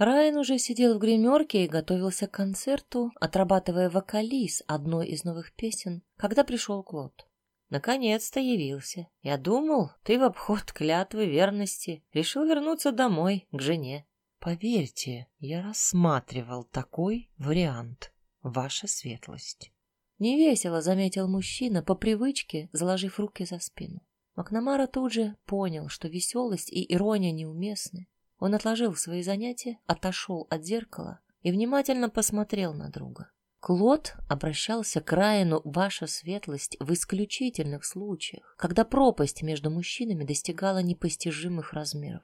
Райан уже сидел в гримерке и готовился к концерту, отрабатывая вокализ одной из новых песен, когда пришел Клод. Наконец-то явился. Я думал, ты в обход клятвы верности решил вернуться домой, к жене. Поверьте, я рассматривал такой вариант, ваша светлость. Невесело заметил мужчина по привычке, заложив руки за спину. Макнамара тут же понял, что веселость и ирония неуместны. Он отложил свои занятия, отошел от зеркала и внимательно посмотрел на друга. Клод обращался к Райану «Ваша светлость» в исключительных случаях, когда пропасть между мужчинами достигала непостижимых размеров.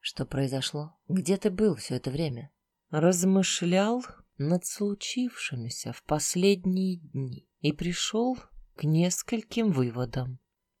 Что произошло? Где ты был все это время? Размышлял над случившимися в последние дни и пришел к нескольким выводам.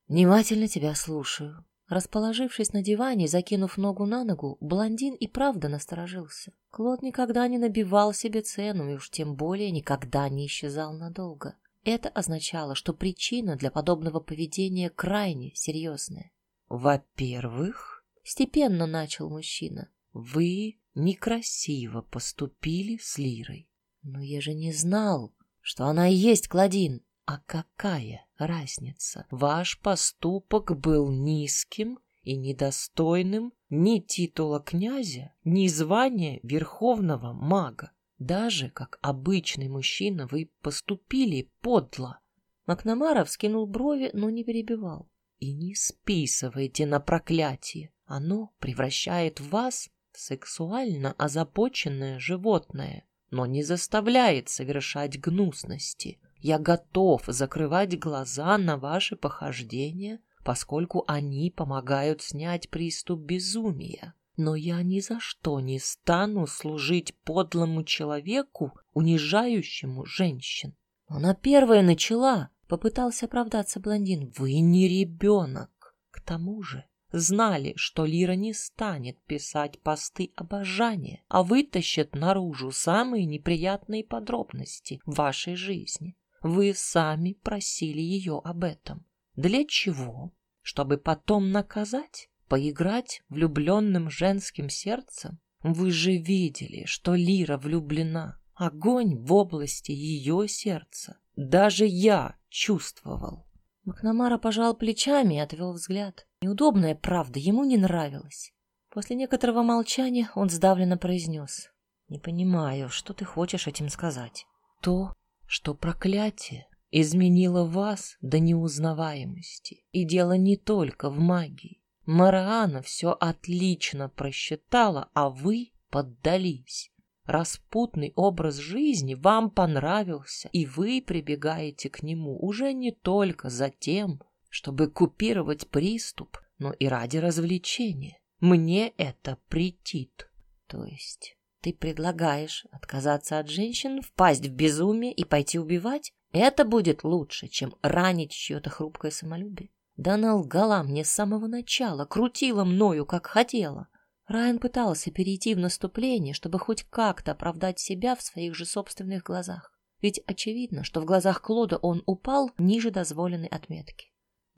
Внимательно тебя слушаю. Расположившись на диване, закинув ногу на ногу, блондин и правда насторожился. Клод никогда не набивал себе цену и уж тем более никогда не исчезал надолго. Это означало, что причина для подобного поведения крайне серьезная. Во-первых, степенно начал мужчина, вы некрасиво поступили с Лирой. Но я же не знал, что она и есть Кладин. А какая разница? Ваш поступок был низким и недостойным ни титула князя, ни звания верховного мага. Даже как обычный мужчина вы поступили подло. Макнамара вскинул брови, но не перебивал. И не списывайте на проклятие. Оно превращает вас в сексуально озабоченное животное, но не заставляет совершать гнусности. Я готов закрывать глаза на ваши похождения, поскольку они помогают снять приступ безумия. Но я ни за что не стану служить подлому человеку, унижающему женщин. Она первая начала, попытался оправдаться блондин. Вы не ребенок. К тому же знали, что Лира не станет писать посты обожания, а вытащит наружу самые неприятные подробности вашей жизни. Вы сами просили ее об этом. Для чего? Чтобы потом наказать? Поиграть влюбленным женским сердцем? Вы же видели, что Лира влюблена. Огонь в области ее сердца. Даже я чувствовал. Макнамара пожал плечами и отвел взгляд. Неудобная правда ему не нравилась. После некоторого молчания он сдавленно произнес. «Не понимаю, что ты хочешь этим сказать?» «То, что проклятие изменило вас до неузнаваемости. И дело не только в магии. Мараана все отлично просчитала, а вы поддались. Распутный образ жизни вам понравился, и вы прибегаете к нему уже не только за тем, чтобы купировать приступ, но и ради развлечения. Мне это претит. То есть ты предлагаешь отказаться от женщин, впасть в безумие и пойти убивать? Это будет лучше, чем ранить чье-то хрупкое самолюбие. Да она лгала мне с самого начала, крутила мною, как хотела. Райан пытался перейти в наступление, чтобы хоть как-то оправдать себя в своих же собственных глазах. Ведь очевидно, что в глазах Клода он упал ниже дозволенной отметки.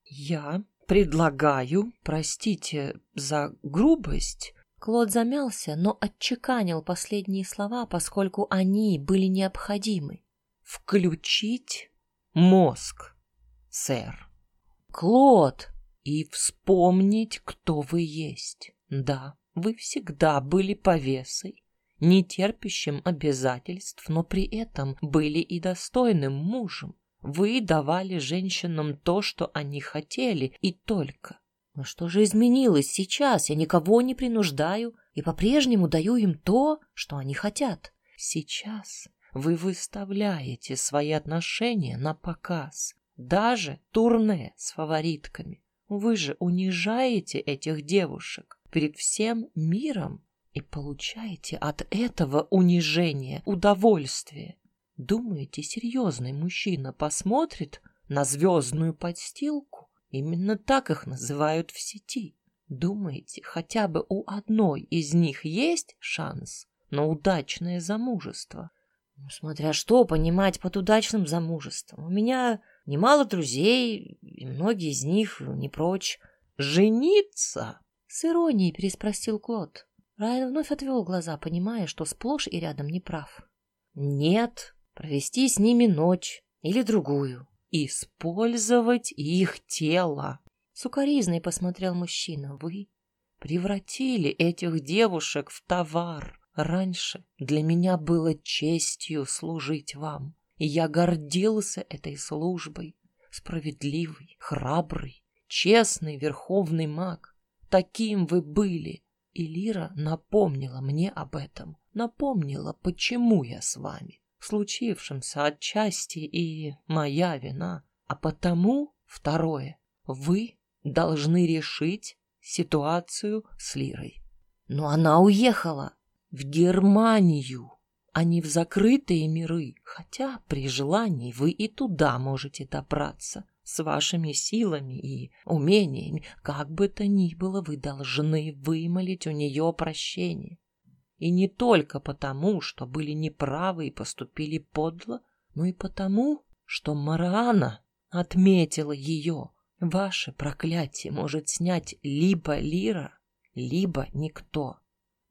«Я предлагаю, простите за грубость, Клод замялся, но отчеканил последние слова, поскольку они были необходимы. «Включить мозг, сэр». «Клод!» «И вспомнить, кто вы есть. Да, вы всегда были повесой, не терпящим обязательств, но при этом были и достойным мужем. Вы давали женщинам то, что они хотели, и только. Но что же изменилось сейчас? Я никого не принуждаю и по-прежнему даю им то, что они хотят. Сейчас вы выставляете свои отношения на показ, даже турне с фаворитками. Вы же унижаете этих девушек перед всем миром и получаете от этого унижения удовольствие. Думаете, серьезный мужчина посмотрит на звездную подстилку Именно так их называют в сети. Думаете, хотя бы у одной из них есть шанс на удачное замужество? Ну, смотря что понимать под удачным замужеством. У меня немало друзей, и многие из них не прочь. «Жениться?» — с иронией переспросил Клод. Райан вновь отвел глаза, понимая, что сплошь и рядом не прав. Нет, провести с ними ночь или другую. Использовать их тело. Сукаризный посмотрел мужчина. Вы превратили этих девушек в товар. Раньше для меня было честью служить вам, и я гордился этой службой. Справедливый, храбрый, честный верховный маг. Таким вы были. И Лира напомнила мне об этом. Напомнила, почему я с вами. Случившемся отчасти и моя вина. А потому, второе, вы должны решить ситуацию с Лирой. Но она уехала в Германию, а не в закрытые миры, хотя при желании вы и туда можете добраться с вашими силами и умениями. Как бы то ни было, вы должны вымолить у нее прощение. И не только потому, что были неправы и поступили подло, но и потому, что Мараана отметила ее. Ваше проклятие может снять либо Лира, либо никто.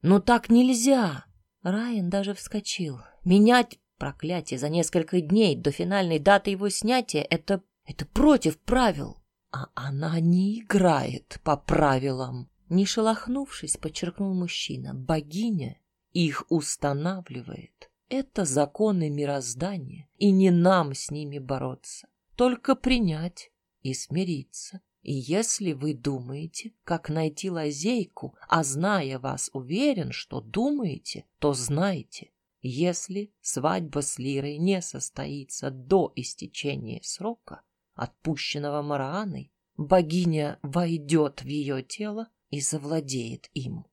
Но так нельзя. Райан даже вскочил. Менять проклятие за несколько дней до финальной даты его снятия — это, это против правил. А она не играет по правилам. Не шелохнувшись, подчеркнул мужчина, богиня их устанавливает. Это законы мироздания, и не нам с ними бороться, только принять и смириться. И если вы думаете, как найти лазейку, а зная вас уверен, что думаете, то знайте, если свадьба с Лирой не состоится до истечения срока, отпущенного Марааной, богиня войдет в ее тело и завладеет им.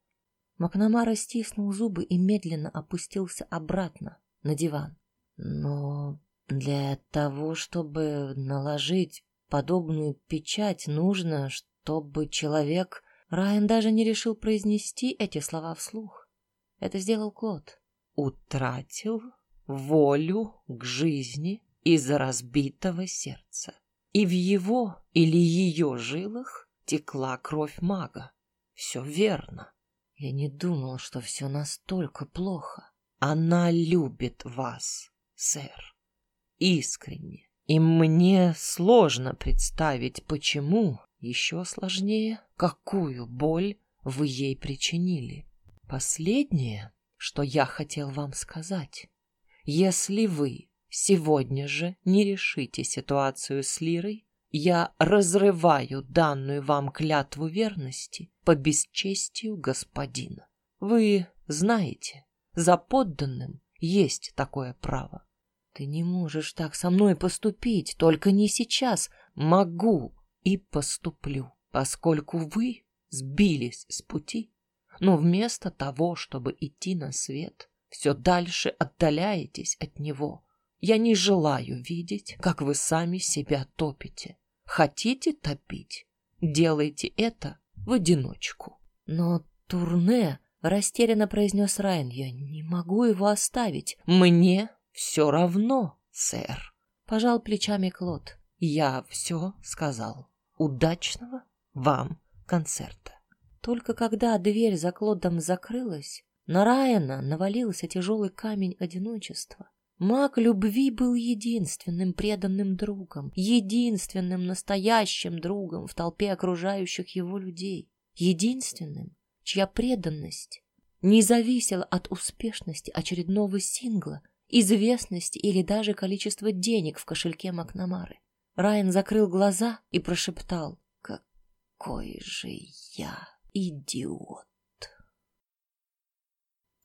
Макнамара стиснул зубы и медленно опустился обратно на диван. Но для того, чтобы наложить подобную печать, нужно, чтобы человек... Райан даже не решил произнести эти слова вслух. Это сделал Клод. Утратил волю к жизни из-за разбитого сердца. И в его или ее жилах текла кровь мага. Все верно. Я не думал, что все настолько плохо. Она любит вас, сэр. Искренне. И мне сложно представить, почему. Еще сложнее, какую боль вы ей причинили. Последнее, что я хотел вам сказать. Если вы сегодня же не решите ситуацию с Лирой, я разрываю данную вам клятву верности по бесчестию господина. Вы знаете, за подданным есть такое право. Ты не можешь так со мной поступить, только не сейчас. Могу и поступлю, поскольку вы сбились с пути, но вместо того, чтобы идти на свет, все дальше отдаляетесь от него. Я не желаю видеть, как вы сами себя топите. Хотите топить? Делайте это в одиночку. Но турне, растерянно произнес Райан, я не могу его оставить. Мне все равно, сэр. Пожал плечами Клод. Я все сказал. Удачного вам концерта. Только когда дверь за Клодом закрылась, на Райана навалился тяжелый камень одиночества. Маг любви был единственным преданным другом, единственным настоящим другом в толпе окружающих его людей, единственным, чья преданность не зависела от успешности очередного сингла, известности или даже количества денег в кошельке Макнамары. Райан закрыл глаза и прошептал «Какой же я идиот!»